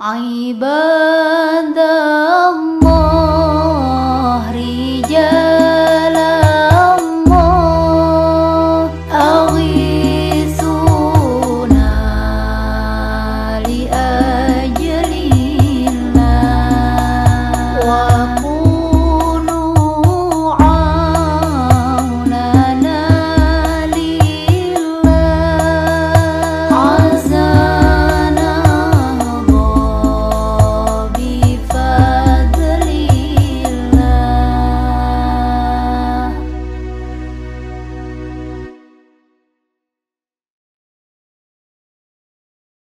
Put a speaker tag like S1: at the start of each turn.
S1: عباد